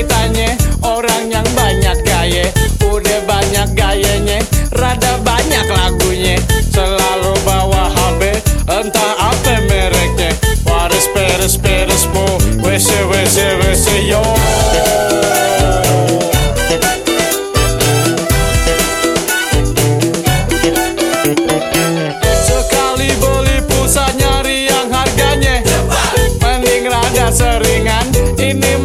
ceritanya Orang yang banyak gaye, Udah banyak gayanya Rada banyak lagunya. Selalu bawa HP Entah apa mereknya. Waris peres peres po WC, WC, WC, yo. Sekali boleh nyari harganya. Mending rada seringan Ini